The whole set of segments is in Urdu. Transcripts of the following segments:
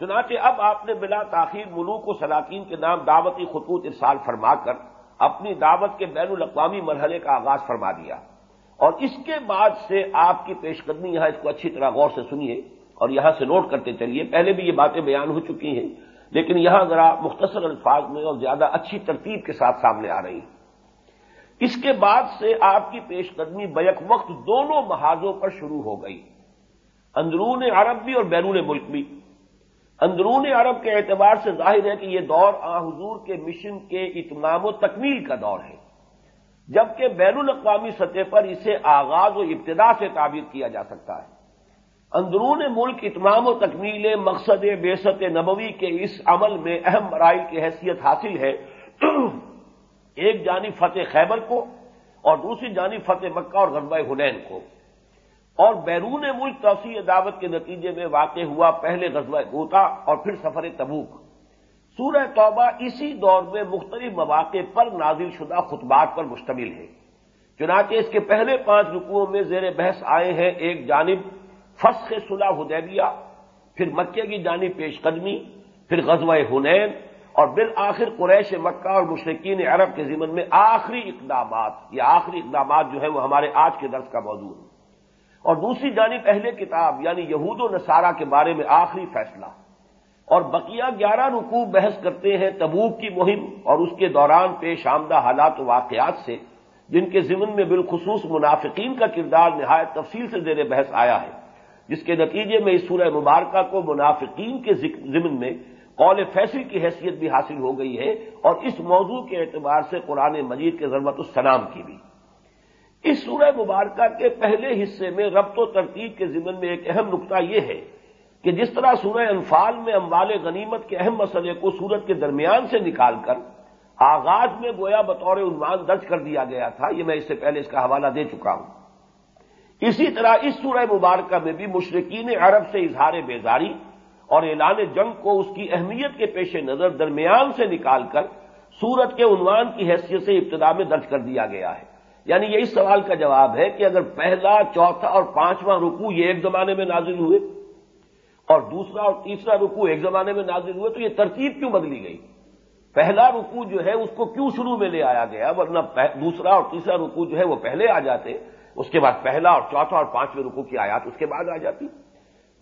چنانچہ اب آپ نے بلا تاخیر ملوک و سلاطین کے نام دعوتی خطوط ارسال فرما کر اپنی دعوت کے بین الاقوامی مرحلے کا آغاز فرما دیا۔ اور اس کے بعد سے آپ کی پیش قدمی یہاں اس کو اچھی طرح غور سے سنیے اور یہاں سے نوٹ کرتے چلیے۔ پہلے بھی یہ باتیں بیان ہو چکی ہیں، لیکن یہاں ذرا مختصر الفاظ میں اور زیادہ اچھی ترتیب کے ساتھ سامنے آ رہی۔ ہیں اس کے بعد سے آپ کی پیش قدمی بیک وقت دونوں محاذوں پر شروع ہو گئی۔ اندرون عرب بھی اور بیرون ملک بھی۔ اندرون عرب کے اعتبار سے ظاہر ہے کہ یہ دور آ حضور کے مشن کے اتمام و تکمیل کا دور ہے، جبکہ بین الاقوامی سطح پر اسے آغاز و ابتدا سے تعبیر کیا جا سکتا ہے۔ اندرون ملک اتمام و تکمیل مقصد بیست نبوی کے اس عمل میں اہم مرائل کی حیثیت حاصل ہے۔ ایک جانب فتح خیبر کو اور دوسری جانب فتح مکہ اور غربہ حنین کو۔ اور بیرون ملک توسیع دعوت کے نتیجے میں واقع ہوا پہلے غزوہ گوتا اور پھر سفر تبوک۔ سورہ توبہ اسی دور میں مختلف مواقع پر نازل شدہ خطبات پر مشتمل ہے۔ چنانچہ اس کے پہلے پانچ رکوعوں میں زیر بحث آئے ہیں ایک جانب فسخ صلح حدیبیہ، پھر مکے کی جانب پیش قدمی، پھر غزوہ حنین، اور بالآخر قریش مکہ اور مشرقین عرب کے ضمن میں آخری اقدامات۔ یہ آخری اقدامات جو ہیں وہ ہمارے آج کے درس کا موضوع ہے اور دوسری جانب اہل کتاب یعنی یہود و نصارہ کے بارے میں آخری فیصلہ۔ اور بقیہ گیارہ رکوع بحث کرتے ہیں تبوک کی مہم اور اس کے دوران پیش آمدہ حالات و واقعات سے، جن کے ضمن میں بالخصوص منافقین کا کردار نہایت تفصیل سے زیر بحث آیا ہے۔ جس کے نتیجے میں اس سورہ مبارکہ کو منافقین کے ضمن میں قول فیصل کی حیثیت بھی حاصل ہو گئی ہے اور اس موضوع کے اعتبار سے قرآن مجید کے ضرورت السلام کی بھی۔ اس سورہ مبارکہ کے پہلے حصے میں ربط و ترتیب کے ضمن میں ایک اہم نقطہ یہ ہے کہ جس طرح سورہ انفال میں اموال غنیمت کے اہم مسئلے کو سورت کے درمیان سے نکال کر آغاز میں گویا بطور عنوان درج کر دیا گیا تھا، یہ میں اس سے پہلے اس کا حوالہ دے چکا ہوں۔ اسی طرح اس سورہ مبارکہ میں بھی مشرقین عرب سے اظہار بیزاری اور اعلان جنگ کو اس کی اہمیت کے پیش نظر درمیان سے نکال کر سورت کے عنوان کی حیثیت سے ابتدا میں درج کر دیا گیا ہے۔ یعنی یہ اس سوال کا جواب ہے کہ اگر پہلا، چوتھا اور پانچواں رکو یہ ایک زمانے میں نازل ہوئے اور دوسرا اور تیسرا رکو ایک زمانے میں نازل ہوئے تو یہ ترتیب کیوں بدلی گئی؟ پہلا رکو جو ہے اس کو کیوں شروع میں لے آیا گیا ورنہ دوسرا اور تیسرا رکو جو ہے وہ پہلے آ جاتے، اس کے بعد پہلا اور چوتھا اور پانچویں رکو کی آیات اس کے بعد آ جاتی۔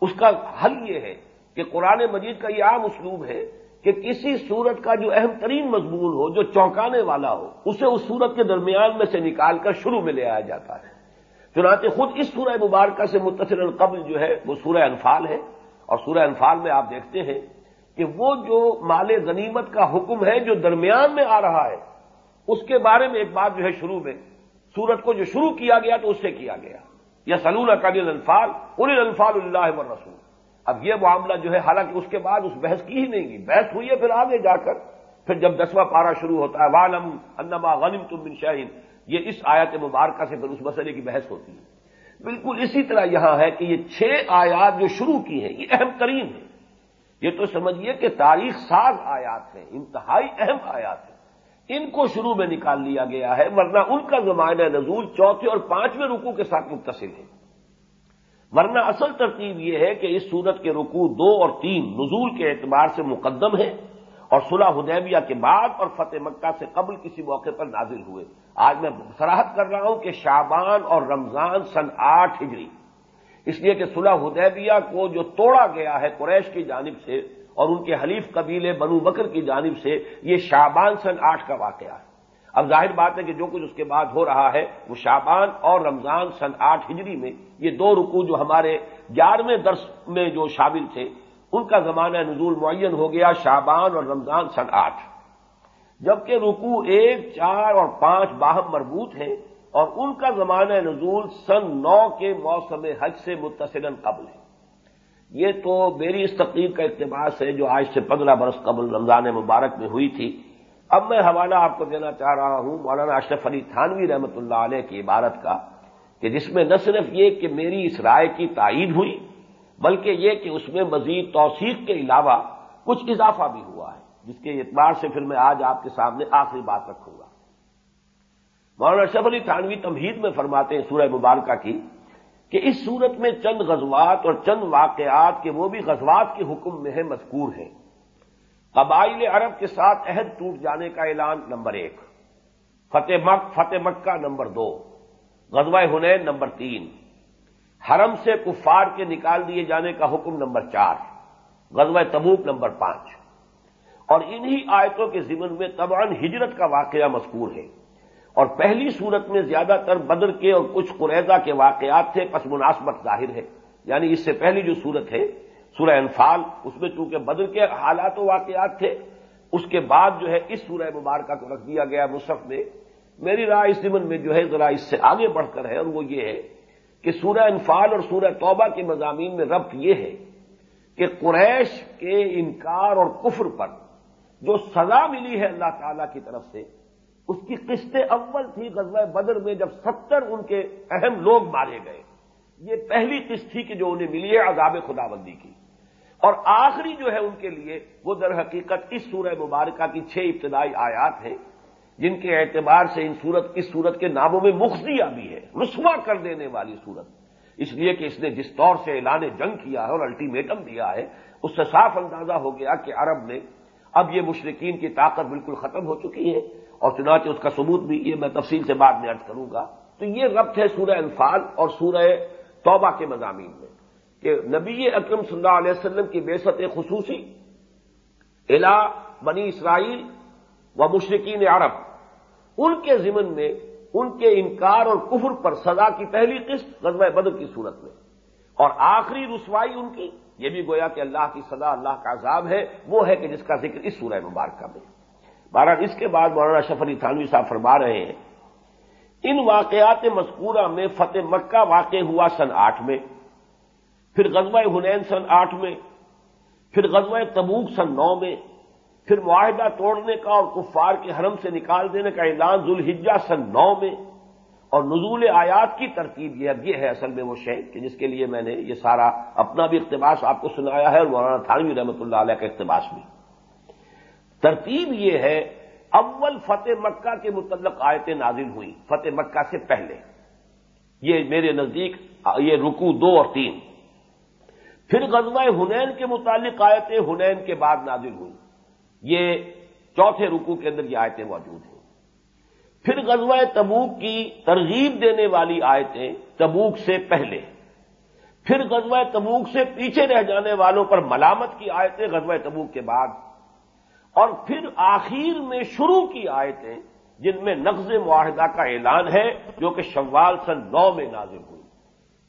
اس کا حل یہ ہے کہ قرآن مجید کا یہ عام اسلوب ہے کہ کسی سورت کا جو اہم ترین مضمون ہو، جو چونکانے والا ہو، اسے اس سورت کے درمیان میں سے نکال کر شروع میں لے آیا جاتا ہے۔ چنانچہ خود اس سورہ مبارکہ سے متصل قبل جو ہے، وہ سورہ انفال ہے۔ اور سورہ انفال میں آپ دیکھتے ہیں کہ وہ جو مال غنیمت کا حکم ہے، جو درمیان میں آ رہا ہے، اس کے بارے میں ایک بات جو ہے شروع میں، سورت کو جو شروع کیا گیا تو اس سے کیا گیا۔ یا سلول قبل انفال ان انفال اللہ رسول اب یہ معاملہ جو ہے، حالانکہ اس کے بعد اس بحث کی ہی نہیں گی بحث ہوئی ہے، پھر آگے جا کر، پھر جب دسواں پارا شروع ہوتا ہے والم انما غنم تم بن شاہین یہ اس آیات مبارکہ سے پھر اس مسئلے کی بحث ہوتی ہے۔ بالکل اسی طرح یہاں ہے کہ یہ چھ آیات جو شروع کی ہیں، یہ اہم ترین ہے یہ تو سمجھیے کہ تاریخ ساز آیات ہیں، انتہائی اہم آیات ہیں۔ ان کو شروع میں نکال لیا گیا ہے، ورنہ ان کا زمانہ نزول چوتھے اور پانچویں رکو کے ساتھ متصل ہے۔ ورنہ اصل ترتیب یہ ہے کہ اس صورت کے رکوع دو اور تین نزول کے اعتبار سے مقدم ہے اور صلح حدیبیہ کے بعد اور فتح مکہ سے قبل کسی موقع پر نازل ہوئے۔ آج میں سراہد کر رہا ہوں کہ شابان اور رمضان سن آٹھ ہجری۔ اس لیے کہ صلح حدیبیہ کو جو توڑا گیا ہے قریش کی جانب سے اور ان کے حلیف قبیلے بنو بکر کی جانب سے، یہ شابان سن آٹھ کا واقعہ ہے۔ اب ظاہر بات ہے کہ جو کچھ اس کے بعد ہو رہا ہے، وہ شابان اور رمضان سن آٹھ ہجری میں یہ دو رکو جو ہمارے گیارہویں درس میں جو شامل تھے، ان کا زمانہ نزول معین ہو گیا شابان اور رمضان سن آٹھ۔ جبکہ رکو ایک، چار اور پانچ باہم مربوط ہیں اور ان کا زمانہ نزول سن نو کے موسم حج سے متصل قبل ہے۔ یہ تو میری اس تقریب کا اقتباس ہے جو آج سے پندرہ برس قبل رمضان مبارک میں ہوئی تھی۔ اب میں حوالہ آپ کو دینا چاہ رہا ہوں، مولانا اشرف علی تھانوی رحمۃ اللہ علیہ کی عبارت کا، کہ جس میں نہ صرف یہ کہ میری اس رائے کی تائید ہوئی، بلکہ یہ کہ اس میں مزید توثیق کے علاوہ کچھ اضافہ بھی ہوا ہے، جس کے اعتبار سے پھر میں آج آپ کے سامنے آخری بات رکھوں گا۔ مولانا اشرف علی تھانوی تمہید میں فرماتے ہیں سورہ مبارکہ کی، کہ اس صورت میں چند غزوات اور چند واقعات کے وہ بھی غزوات کے حکم میں ہے مذکور ہیں۔ قبائل عرب کے ساتھ عہد ٹوٹ جانے کا اعلان نمبر ایک۔ فتح مک، فتح مکہ نمبر دو۔ غزوہ ہنین نمبر تین۔ حرم سے کفار کے نکال دیے جانے کا حکم نمبر چار۔ غزوہ تبوک نمبر پانچ۔ اور انہی آیتوں کے ضمن میں تبان ہجرت کا واقعہ مذکور ہے۔ اور پہلی صورت میں زیادہ تر بدر کے اور کچھ قریضہ کے واقعات تھے، پس مناسبت ظاہر ہے۔ یعنی اس سے پہلی جو صورت ہے سورہ انفال، اس میں چونکہ بدر کے حالات و واقعات تھے، اس کے بعد جو ہے اس سورہ مبارکہ کو رکھ دیا گیا مصحف میں۔ میری رائے اس ضمن میں جو ہے ذرا اس سے آگے بڑھ کر ہے، اور وہ یہ ہے کہ سورہ انفال اور سورہ توبہ کے مضامین میں ربط یہ ہے کہ قریش کے انکار اور کفر پر جو سزا ملی ہے اللہ تعالی کی طرف سے، اس کی قسط اول تھی غزوہ بدر میں جب ستر ان کے اہم لوگ مارے گئے۔ یہ پہلی قسط تھی کہ جو انہیں ملی ہے عذاب خدا بندی کی۔ اور آخری جو ہے ان کے لیے وہ در حقیقت اس سورہ مبارکہ کی چھ ابتدائی آیات ہیں، جن کے اعتبار سے ان صورت اس صورت کے ناموں میں مخزیہ بھی ہے، رسوا کر دینے والی صورت اس لیے کہ اس نے جس طور سے اعلان جنگ کیا ہے اور الٹیمیٹم دیا ہے، اس سے صاف اندازہ ہو گیا کہ عرب نے اب یہ مشرقین کی طاقت بالکل ختم ہو چکی ہے۔ اور چنانچہ اس کا ثبوت بھی یہ میں تفصیل سے بعد میں ارد کروں گا۔ تو یہ ربط ہے سورہ انفال اور سورہ توبہ کے مضامین میں۔ کہ نبی اکرم صلی اللہ علیہ وسلم کی بےست خصوصی الا بنی اسرائیل و مشرقین عرب، ان کے ضمن میں ان کے انکار اور کفر پر سزا کی پہلی قسط غزوہ بدر کی صورت میں۔ اور آخری رسوائی ان کی، یہ بھی گویا کہ اللہ کی سزا، اللہ کا عذاب ہے، وہ ہے کہ جس کا ذکر اس سورہ مبارکہ میں۔ بہرحال اس کے بعد مولانا شف علی تھانوی صاحب فرما رہے ہیں، ان واقعات مذکورہ میں فتح مکہ واقع ہوا سن آٹھ میں۔ پھر غزوہ ہنین سن آٹھ میں، پھر غزوہ تبوک سن نو میں، پھر معاہدہ توڑنے کا اور کفار کے حرم سے نکال دینے کا اعلان ذوالحجہ سن نو میں۔ اور نزول آیات کی ترتیب یہ اب یہ ہے اصل میں وہ شے کہ جس کے لیے میں نے یہ سارا اپنا بھی اقتباس آپ کو سنایا ہے اور مولانا تھانوی رحمۃ اللہ علیہ کا اقتباس بھی ترتیب یہ ہے، اول فتح مکہ کے متعلق آیتیں نازل ہوئی فتح مکہ سے پہلے۔ یہ میرے نزدیک، یہ رکو دو اور تین۔ پھر غزوہ ہنین کے متعلق آیتیں ہنین کے بعد نازل ہوئی یہ چوتھے رکو کے اندر یہ آیتیں موجود ہیں۔ پھر غزوہ تبوک کی ترغیب دینے والی آیتیں تبوک سے پہلے۔ پھر غزوہ تبوک سے پیچھے رہ جانے والوں پر ملامت کی آیتیں غزوہ تبوک کے بعد۔ اور پھر آخر میں شروع کی آیتیں جن میں نقض معاہدہ کا اعلان ہے جو کہ شوال سن نو میں نازل ہوئی۔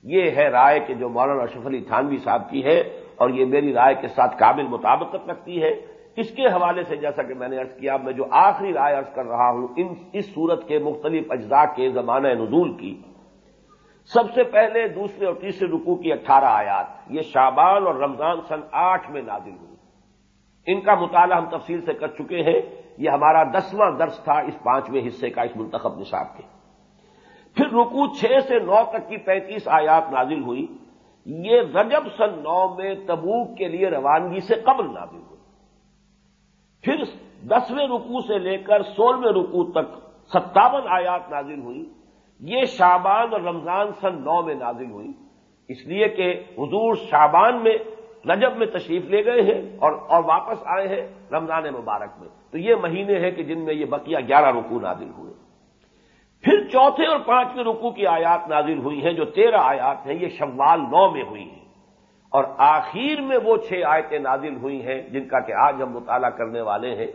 یہ ہے رائے کہ جو مولانا اشرف علی تھانوی صاحب کی ہے اور یہ میری رائے کے ساتھ قابل مطابقت رکھتی ہے، اس کے حوالے سے جیسا کہ میں نے ارض کیا، میں جو آخری رائے ارض کر رہا ہوں، ان اس صورت کے مختلف اجزاء کے زمانہ نزول کی، سب سے پہلے، دوسرے اور تیسرے رکوع کی اٹھارہ آیات، یہ شابان اور رمضان سن آٹھ میں نازل ہوئی۔ ان کا مطالعہ ہم تفصیل سے کر چکے ہیں، یہ ہمارا دسواں درس تھا اس پانچویں حصے کا، اس منتخب نصاب کے۔ پھر رکو چھ سے نو تک کی پینتیس آیات نازل ہوئی۔ یہ رجب سن نو میں تبوک کے لیے روانگی سے قبل نازل ہوئی۔ پھر دسویں رکو سے لے کر سولہویں رکو تک ستاون آیات نازل ہوئی۔ یہ شابان اور رمضان سن نو میں نازل ہوئی۔ اس لیے کہ حضور شابان میں رجب میں تشریف لے گئے ہیں اور اور واپس آئے ہیں رمضان مبارک میں۔ تو یہ مہینے ہیں کہ جن میں یہ بقیہ گیارہ رکو نازل ہوئے۔ پھر چوتھے اور پانچویں رکو کی آیات نازل ہوئی ہیں جو تیرہ آیات ہیں، یہ شوال نو میں ہوئی ہیں۔ اور آخر میں وہ چھ آیتیں نازل ہوئی ہیں جن کا کہ آج ہم مطالعہ کرنے والے ہیں۔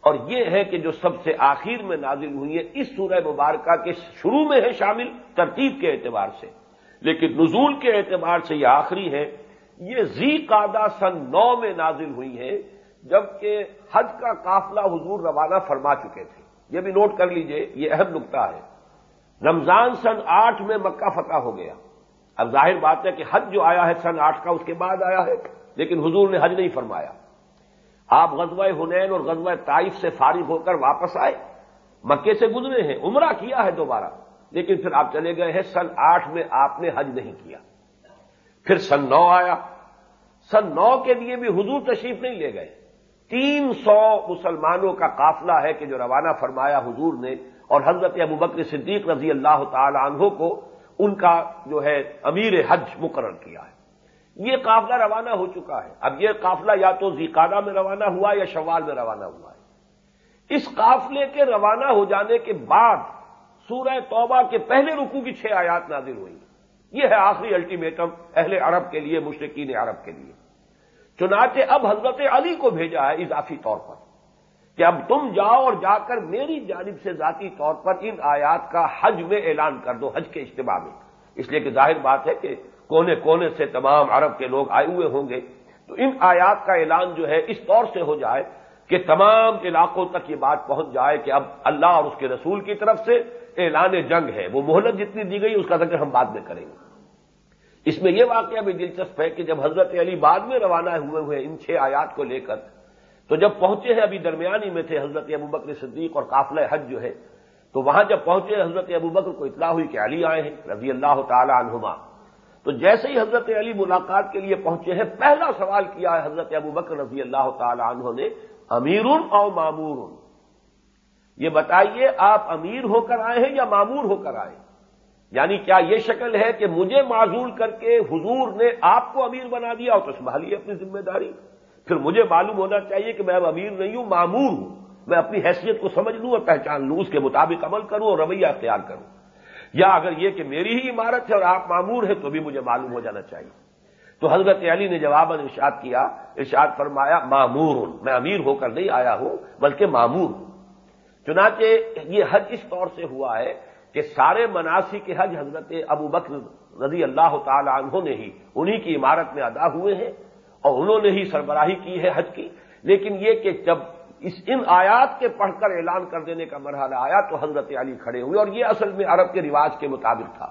اور یہ ہے کہ جو سب سے آخر میں نازل ہوئی ہے اس سورہ مبارکہ کے شروع میں ہے شامل ترتیب کے اعتبار سے۔ لیکن نزول کے اعتبار سے یہ آخری ہے یہ زی قادہ سن نو میں نازل ہوئی ہے جبکہ حج کا قافلہ حضور روانہ فرما چکے تھے۔ یہ بھی نوٹ کر لیجیے، یہ اہم نقطہ ہے۔ رمضان سن آٹھ میں مکہ فتح ہو گیا۔ اب ظاہر بات ہے کہ حج جو آیا ہے سن آٹھ کا، اس کے بعد آیا ہے، لیکن حضور نے حج نہیں فرمایا۔ آپ غزوہ ہنین اور غزوہ طائف سے فارغ ہو کر واپس آئے۔ مکے سے گزرے ہیں، عمرہ کیا ہے دوبارہ۔ لیکن پھر آپ چلے گئے ہیں، سن آٹھ میں آپ نے حج نہیں کیا۔ پھر سن نو آیا۔ سن نو کے لیے بھی حضور تشریف نہیں لے گئے۔ تین سو مسلمانوں کا قافلہ ہے کہ جو روانہ فرمایا حضور نے اور حضرت ابو بکر صدیق رضی اللہ تعالی عنہ کو ان کا جو ہے امیر حج مقرر کیا ہے۔ یہ قافلہ روانہ ہو چکا ہے۔ اب یہ قافلہ یا تو زیقادہ میں روانہ ہوا یا شوال میں روانہ ہوا ہے۔ اس قافلے کے روانہ ہو جانے کے بعد سورہ توبہ کے پہلے رکو کی چھ آیات نازل ہوئی۔ یہ ہے آخری الٹیمیٹم اہل عرب کے لیے، مشرقین عرب کے لیے۔ چنانچہ اب حضرت علی کو بھیجا ہے اضافی طور پر کہ اب تم جاؤ اور جا کر میری جانب سے ذاتی طور پر ان آیات کا حج میں اعلان کر دو، حج کے اجتماع میں۔ اس لیے کہ ظاہر بات ہے کہ کونے کونے سے تمام عرب کے لوگ آئے ہوئے ہوں گے۔ تو ان آیات کا اعلان جو ہے اس طور سے ہو جائے کہ تمام علاقوں تک یہ بات پہنچ جائے کہ اب اللہ اور اس کے رسول کی طرف سے اعلان جنگ ہے۔ وہ مہلت جتنی دی گئی، اس کا ذکر ہم بعد میں کریں گے۔ اس میں یہ واقعہ بھی دلچسپ ہے کہ جب حضرت علی بعد میں روانہ ہوئے ہوئے ان چھ آیات کو لے کر، تو جب پہنچے ہیں ابھی درمیانی میں تھے حضرت ابو بکر صدیق اور قافلہ حج جو ہے، تو وہاں جب پہنچے حضرت ابو بکر کو اطلاع ہوئی کہ علی آئے ہیں، رضی اللہ تعالی عنہما۔ تو جیسے ہی حضرت علی ملاقات کے لیے پہنچے ہیں، پہلا سوال کیا ہے حضرت ابو بکر رضی اللہ تعالی عنہ نے؟ امیر اور معمور یہ بتائیے، آپ امیر ہو کر آئے ہیں یا معمور ہو کر آئے یعنی کیا یہ شکل ہے کہ مجھے معذول کر کے حضور نے آپ کو امیر بنا دیا اور تو سنبھالیے اپنی ذمہ داری؟ پھر مجھے معلوم ہونا چاہیے کہ میں اب امیر نہیں ہوں، معمور ہوں۔ میں اپنی حیثیت کو سمجھ لوں اور پہچان لوں، اس کے مطابق عمل کروں اور رویہ اختیار کروں۔ یا اگر یہ کہ میری ہی عمارت ہے اور آپ معمور ہیں تو بھی مجھے معلوم ہو جانا چاہیے۔ تو حضرت علی نے جواب ارشاد کیا، ارشاد فرمایا، معمور ہوں۔ میں امیر ہو کر نہیں آیا ہوں، بلکہ معمور ہوں۔ چنانچہ یہ حج اس طور سے ہوا ہے کہ سارے مناسی کے حج حضرت ابو بکر رضی اللہ تعالی عنہ نے ہی انہی کی عمارت میں ادا ہوئے ہیں اور انہوں نے ہی سربراہی کی ہے حج کی۔ لیکن یہ کہ جب اس ان آیات کے پڑھ کر اعلان کر دینے کا مرحلہ آیا تو حضرت علی کھڑے ہوئے اور یہ اصل میں عرب کے رواج کے مطابق تھا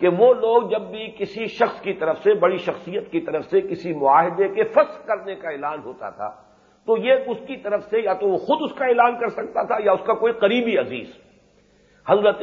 کہ وہ لوگ جب بھی کسی شخص کی طرف سے، بڑی شخصیت کی طرف سے کسی معاہدے کے فص کرنے کا اعلان ہوتا تھا تو یہ اس کی طرف سے یا تو وہ خود اس کا اعلان کر سکتا تھا یا اس کا کوئی قریبی عزیز۔ حضرت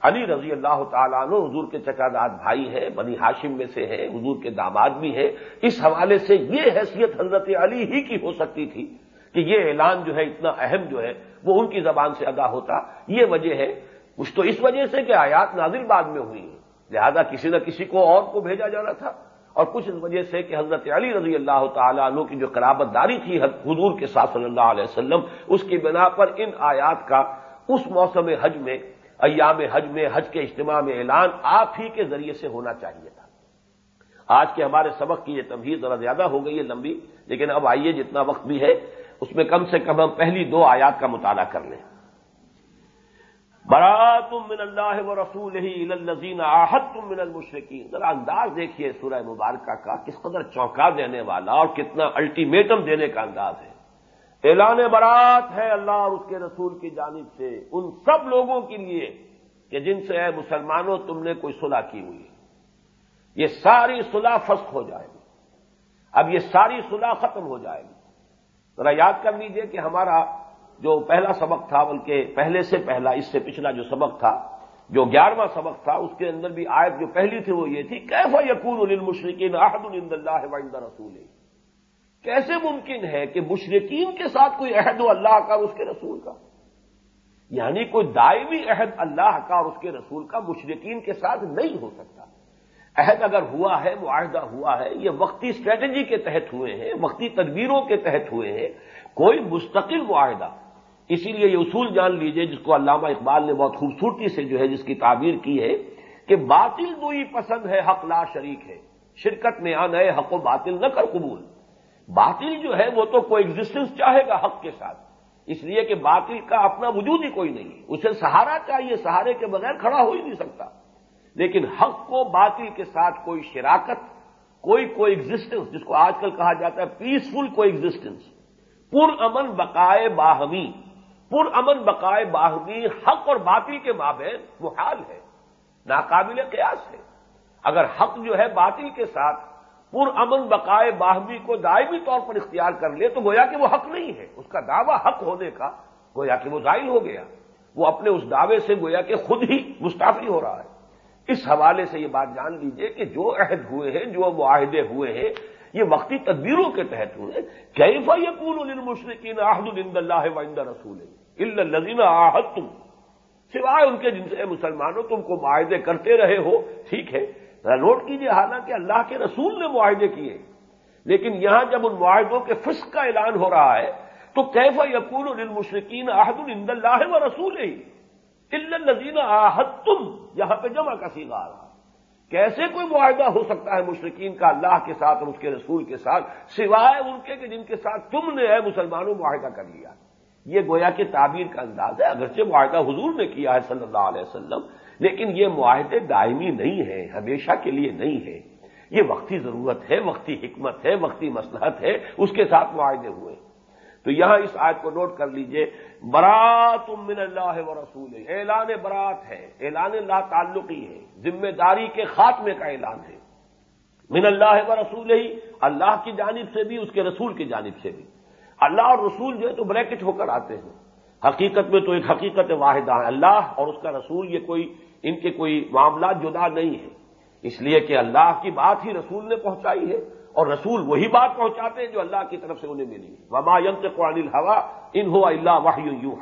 علی رضی اللہ تعالیٰ عنہ حضور کے چچاداد بھائی ہیں، بنی ہاشم میں سے ہیں، حضور کے داماد بھی ہیں۔ اس حوالے سے یہ حیثیت حضرت علی ہی کی ہو سکتی تھی کہ یہ اعلان جو ہے، اتنا اہم جو ہے، وہ ان کی زبان سے ادا ہوتا۔ یہ وجہ ہے۔ کچھ تو اس وجہ سے کہ آیات نازل بعد میں ہوئی ہیں۔ لہذا کسی نہ کسی کو اور کو بھیجا جانا تھا۔ اور کچھ اس وجہ سے کہ حضرت علی رضی اللہ تعالیٰ عنہ کی جو قرابت داری تھی حضور کے ساتھ صلی اللہ علیہ وسلم، اس کی بنا پر ان آیات کا اس موسم حج میں، ایام حج میں، حج کے اجتماع میں اعلان آپ ہی کے ذریعے سے ہونا چاہیے تھا۔ آج کے ہمارے سبق کی یہ تمہید ذرا زیادہ ہو گئی ہے، لمبی، لیکن اب آئیے جتنا وقت بھی ہے، اس میں کم سے کم ہم پہلی دو آیات کا مطالعہ کر لیں۔ برات من اللہ و رسول ہی الزین آحت تم من المشرقین ذرا انداز دیکھیے سورہ مبارکہ کا، کس قدر چونکا دینے والا اور کتنا الٹیمیٹم دینے کا انداز ہے۔ اعلان برات ہے اللہ اور اس کے رسول کی جانب سے ان سب لوگوں کے لیے کہ جن سے اے مسلمانوں تم نے کوئی صلح کی ہوئی یہ ساری صلح فسخ ہو جائے گی۔ اب یہ ساری صلح ختم ہو جائے گی۔ ذرا یاد کر لیجیے کہ ہمارا جو پہلا سبق تھا، بلکہ پہلے سے پہلا، اس سے پچھلا جو سبق تھا، جو گیارہواں سبق تھا، اس کے اندر بھی آیت جو پہلی تھی وہ یہ تھی، کیف یقون المشرقین احد الند اللہ وائند رسول کیسے ممکن ہے کہ مشرقین کے ساتھ کوئی عہد ہو اللہ کا اور اس کے رسول کا؟ یعنی کوئی دائمی عہد اللہ کا اور اس کے رسول کا مشرقین کے ساتھ نہیں ہو سکتا۔ عہد اگر ہوا ہے، معاہدہ ہوا ہے، یہ وقتی اسٹریٹجی کے تحت ہوئے ہیں، وقتی تدبیروں کے تحت ہوئے ہیں، کوئی مستقل معاہدہ۔ اسی لیے یہ اصول جان لیجیے، جس کو علامہ اقبال نے بہت خوبصورتی سے جو ہے جس کی تعبیر کی ہے، کہ باطل دوئی پسند ہے، حق لا شریک ہے۔ شرکت میں آنا ہے، حق و باطل نہ کر قبول۔ باطل جو ہے وہ تو کوئی ایگزٹنس چاہے گا حق کے ساتھ۔ اس لیے کہ باطل کا اپنا وجود ہی کوئی نہیں اسے سہارا چاہیے، سہارے کے بغیر کھڑا ہو ہی نہیں سکتا۔ لیکن حق کو باطل کے ساتھ کوئی شراکت، کوئی کوئی ایگزٹنس جس کو آج کل کہا جاتا ہے پیسفل کوئی ایگزٹنس پر امن بقائے باہمی۔ پر امن بقائے باہمی حق اور باطل کے مابین محال ہے، ناقابل قیاس ہے۔ اگر حق جو ہے باطل کے ساتھ پر امن بقائے باہمی کو دائمی طور پر اختیار کر لے تو گویا کہ وہ حق نہیں ہے۔ اس کا دعویٰ حق ہونے کا گویا کہ وہ ظاہر ہو گیا۔ وہ اپنے اس دعوے سے گویا کہ خود ہی مستعفی ہو رہا ہے۔ اس حوالے سے یہ بات جان لیجیے کہ جو عہد ہوئے ہیں، جو معاہدے ہوئے ہیں، یہ وقتی تدبیروں کے تحت ہوئے۔ کیفا یقون المشرقین آحد الند اللہ وند رسول الزین آحد تم سوائے ان کے جن سے مسلمانوں تم کو معاہدے کرتے رہے ہو، ٹھیک ہے۔ نوٹ کیجیے حالانکہ اللہ کے رسول نے معاہدے کیے۔ لیکن یہاں جب ان معاہدوں کے فسق کا اعلان ہو رہا ہے، تو کیف یقون المشرقین احد الند اللہ و رسول ہی الزین آحد تم یہاں پہ جمع کا سیگا آ رہا کیسے کوئی معاہدہ ہو سکتا ہے مشرقین کا اللہ کے ساتھ اور اس کے رسول کے ساتھ، سوائے ان کے کہ جن کے ساتھ تم نے ہے مسلمانوں معاہدہ کر لیا؟ یہ گویا کہ تعبیر کا انداز ہے، اگرچہ معاہدہ حضور نے کیا ہے صلی اللہ علیہ وسلم لیکن یہ معاہدے دائمی نہیں ہیں، ہمیشہ کے لیے نہیں ہے یہ وقتی ضرورت ہے، وقتی حکمت ہے، وقتی مسلحت ہے، اس کے ساتھ معاہدے ہوئے۔ تو یہاں اس آیت کو نوٹ کر لیجیے۔ برات من اللہ و رسول اعلان برات ہے، اعلان اللہ تعلقی ہے، ذمہ داری کے خاتمے کا اعلان ہے۔ من اللہ و رسول ہی اللہ کی جانب سے بھی، اس کے رسول کی جانب سے بھی۔ اللہ اور رسول جو ہے تو بریکٹ ہو کر آتے ہیں۔ حقیقت میں تو ایک حقیقت واحدہ ہے اللہ اور اس کا رسول، یہ کوئی، ان کے کوئی معاملات جدا نہیں ہے اس لیے کہ اللہ کی بات ہی رسول نے پہنچائی ہے اور رسول وہی بات پہنچاتے ہیں جو اللہ کی طرف سے انہیں ملی وما ینت قرآن الحوا ان ہو اللہ واہ یو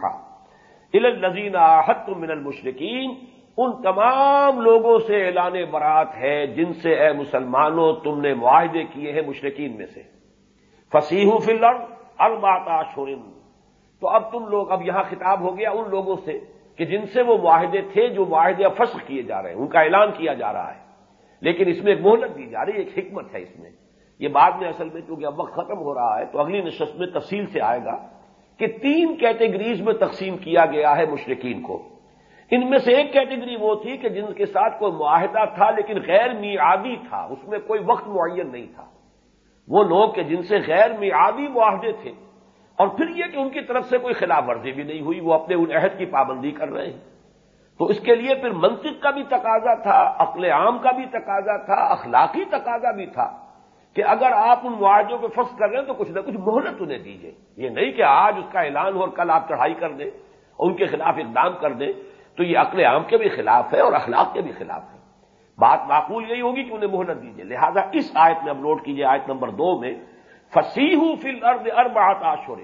الزین حت من المشرقین ان تمام لوگوں سے اعلان برات ہے جن سے اے مسلمانوں تم نے معاہدے کیے ہیں مشرقین میں سے۔ فصیح فلر البات شورن تو اب تم لوگ اب یہاں خطاب ہو گیا ان لوگوں سے کہ جن سے وہ معاہدے تھے جو معاہدے فسخ کیے جا رہے ہیں، ان کا اعلان کیا جا رہا ہے۔ لیکن اس میں ایک مہلت دی جا رہی ہے، ایک حکمت ہے اس میں۔ یہ بعد میں اصل میں چونکہ اب وقت ختم ہو رہا ہے، تو اگلی نشست میں تفصیل سے آئے گا کہ تین کیٹیگریز میں تقسیم کیا گیا ہے مشرقین کو۔ ان میں سے ایک کیٹیگری وہ تھی کہ جن کے ساتھ کوئی معاہدہ تھا لیکن غیر میعادی تھا، اس میں کوئی وقت معین نہیں تھا۔ وہ لوگ کہ جن سے غیر میعادی معاہدے تھے اور پھر یہ کہ ان کی طرف سے کوئی خلاف ورزی بھی نہیں ہوئی، وہ اپنے ان عہد کی پابندی کر رہے ہیں۔ تو اس کے لیے پھر منطق کا بھی تقاضا تھا، عقل عام کا بھی تقاضا تھا، اخلاقی تقاضا بھی تھا کہ اگر آپ ان معاہدوں کو فخ کر رہے ہیں تو کچھ نہ کچھ مہلت انہیں دیجیے یہ نہیں کہ آج اس کا اعلان ہو اور کل آپ چڑھائی کر دیں اور ان کے خلاف اقدام کر دیں۔ تو یہ عقل عام کے بھی خلاف ہے اور اخلاق کے بھی خلاف ہے۔ بات معقول یہی ہوگی کہ انہیں مہلت دیجیے لہذا اس آیت میں اپلوڈ کیجیے آیت نمبر دو میں فصیح فل ارد ارب آشور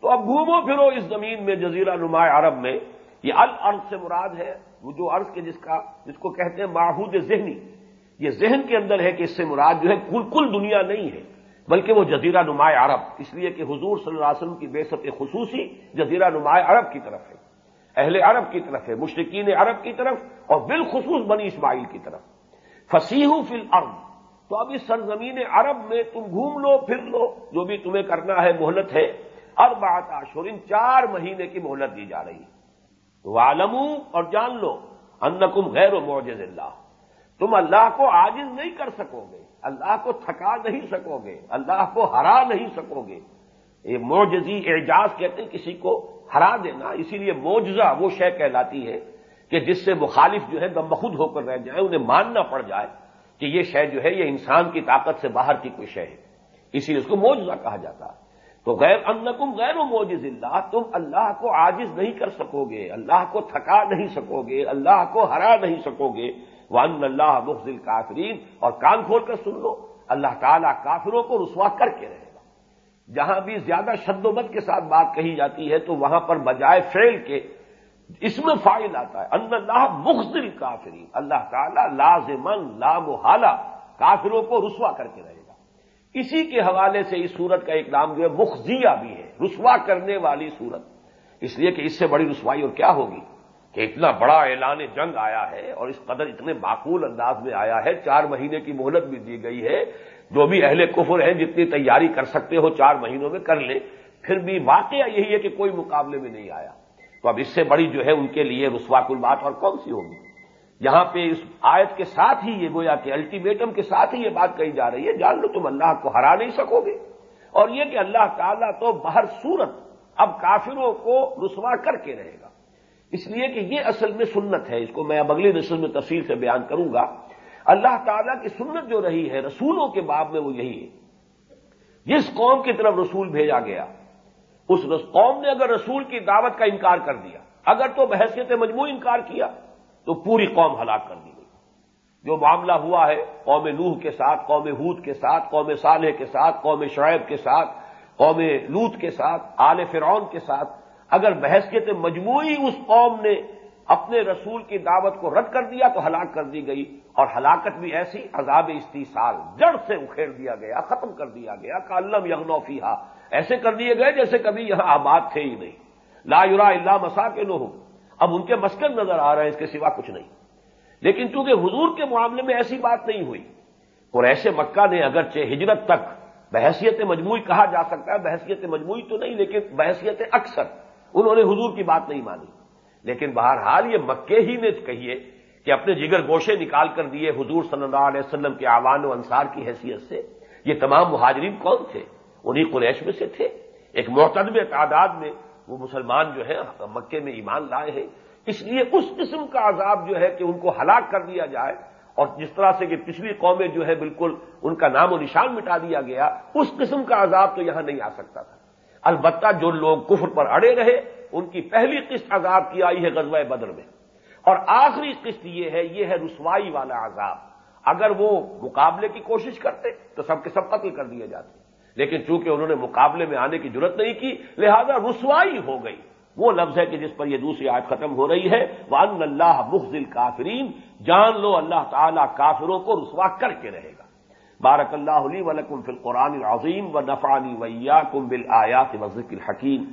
تو اب گھومو پھرو اس زمین میں جزیرہ نمایاں عرب میں۔ یہ الارض سے مراد ہے، وہ جو عرض کے جس کا، جس کو کہتے ہیں ماحود ذہنی۔ یہ ذہن کے اندر ہے کہ اس سے مراد جو ہے، کل کل دنیا نہیں ہے، بلکہ وہ جزیرہ نمایاں عرب۔ اس لیے کہ حضور صلی اللہ علیہ وسلم کی بے سب خصوصی جزیرہ نمایاں عرب کی طرف ہے۔ اہل عرب کی طرف ہے مشرقین عرب کی طرف اور بالخصوص بنی اسماعیل کی طرف۔ فصیح فی الارض تو اب اس سرزمین عرب میں تم گھوم لو، پھر لو، جو بھی تمہیں کرنا ہے، مہلت ہے۔ اربعت اشور ان چار مہینے کی مہلت دی جا رہی ہے۔ عالم اور جان لو، انکم غیر و معجز اللہ۔ تم اللہ کو عاجز نہیں کر سکو گے، اللہ کو تھکا نہیں سکو گے، اللہ کو ہرا نہیں سکو گے۔ یہ موجزی اعجاز کہتے ہیں، کسی کو ہرا دینا۔ اسی لیے موجزہ وہ شے کہلاتی ہے کہ جس سے مخالف جو ہے دم بخود ہو کر رہ جائے، انہیں ماننا پڑ جائے۔ کہ یہ شے جو ہے یہ انسان کی طاقت سے باہر کی کوئی شے ہے۔ اسی لیے اس کو موجزہ کہا جاتا ہے۔ تو غیر انکم غیر و موجز اللہ، تم اللہ کو عاجز نہیں کر سکو گے اللہ کو تھکا نہیں سکو گے اللہ کو ہرا نہیں سکو گے ون اللہ مخل کافرین اور کان کھول کر سن لو، اللہ تعالیٰ کافروں کو رسوا کر کے رہے گا۔ جہاں بھی زیادہ شد و بد کے ساتھ بات کہی جاتی ہے تو وہاں پر بجائے فیل کے اس میں فائل آتا ہے. ان اللہ مخل کافرین اللہ تعالیٰ لازمن لامحالہ کافروں کو رسوا کر کے رہے گا. اسی کے حوالے سے اس صورت کا ایک نام جو ہے، مخزیہ بھی ہے. رسوا کرنے والی صورت اس لیے کہ اس سے بڑی رسوائی اور کیا ہوگی؟ کہ اتنا بڑا اعلان جنگ آیا ہے اور اس قدر اتنے معقول انداز میں آیا ہے، چار مہینے کی مہلت بھی دی گئی ہے. جو بھی اہل کفر ہیں، جتنی تیاری کر سکتے ہو، چار مہینوں میں کر لیں. پھر بھی واقعہ یہی ہے کہ کوئی مقابلے میں نہیں آیا. تو اب اس سے بڑی جو ہے ان کے لیے رسوا کل بات اور کون سی ہوگی؟ یہاں پہ اس آیت کے ساتھ ہی یہ گویا کہ الٹیمیٹم کے ساتھ ہی یہ بات کہی جا رہی ہے، جان لو تم اللہ کو ہرا نہیں سکو گے اور یہ کہ اللہ تعالیٰ تو باہر صورت اب کافروں کو رسوا کر کے رہے گا۔ اس لیے کہ یہ اصل میں سنت ہے۔ اس کو میں اب اگلی نسل میں تفصیل سے بیان کروں گا۔ اللہ تعالیٰ کی سنت جو رہی ہے رسولوں کے باب میں وہ یہی ہے۔ جس قوم کی طرف رسول بھیجا گیا اس قوم نے اگر رسول کی دعوت کا انکار کر دیا، اگر تو بحثیت مجموعی انکار کیا، تو پوری قوم ہلاک کر دی گئی۔ جو معاملہ ہوا ہے قوم نوح کے ساتھ، قوم ہود کے ساتھ، قوم صالح کے ساتھ، قوم شعیب کے ساتھ، قوم لوت کے ساتھ، آل فرعون کے ساتھ، اگر بحثیت مجموعی اس قوم نے اپنے رسول کی دعوت کو رد کر دیا تو ہلاک کر دی گئی اور ہلاکت بھی ایسی عذاب استیصال جڑ سے اکھیڑ دیا گیا، ختم کر دیا گیا، کالم یغنوفی ایسے کر دیے گئے جیسے کبھی یہاں آباد تھے ہی نہیں۔ لا یورا اللہ مسا کے نو اب ان کے مسکن نظر آ رہے ہیں، اس کے سوا کچھ نہیں۔ لیکن چونکہ حضور کے معاملے میں ایسی بات نہیں ہوئی، اور ایسے مکہ نے اگرچہ ہجرت تک بحثیت مجموعی کہا جا سکتا ہے، بحثیت مجموعی تو نہیں، لیکن بحثیت اکثر، انہوں نے حضور کی بات نہیں مانی۔ لیکن بہرحال یہ مکے ہی میں کہیے کہ اپنے جگر گوشے نکال کر دیے حضور صلی اللہ علیہ وسلم کے آوان و انصار کی حیثیت سے۔ یہ تمام مہاجرین کون تھے؟ انہی قریش میں سے تھے۔ ایک معتدب تعداد میں وہ مسلمان جو ہے مکے میں ایمان لائے ہیں۔ اس لیے اس قسم کا عذاب جو ہے کہ ان کو ہلاک کر دیا جائے۔ اور جس طرح سے کہ پچھلی قومیں جو ہے بالکل ان کا نام و نشان مٹا دیا گیا، اس قسم کا عذاب تو یہاں نہیں آ سکتا تھا۔ البتہ جو لوگ کفر پر اڑے رہے ان کی پہلی قسط عذاب کی آئی ہے غزوہ بدر میں۔ اور آخری قسط یہ ہے یہ ہے رسوائی والا عذاب۔ اگر وہ مقابلے کی کوشش کرتے تو سب کے سب قتل کر دیے جاتے۔ لیکن چونکہ انہوں نے مقابلے میں آنے کی ضرورت نہیں کی، لہذا رسوائی ہو گئی۔ وہ لفظ ہے کہ جس پر یہ دوسری آیت ختم ہو رہی ہے وان اللہ مخل کافرین جان لو اللہ تعالی کافروں کو رسوا کر کے رہے گا۔ بارک اللہ علی ولکم فی القرآن العظیم و نفانی ویا کم بل آیات وزق الحکیم۔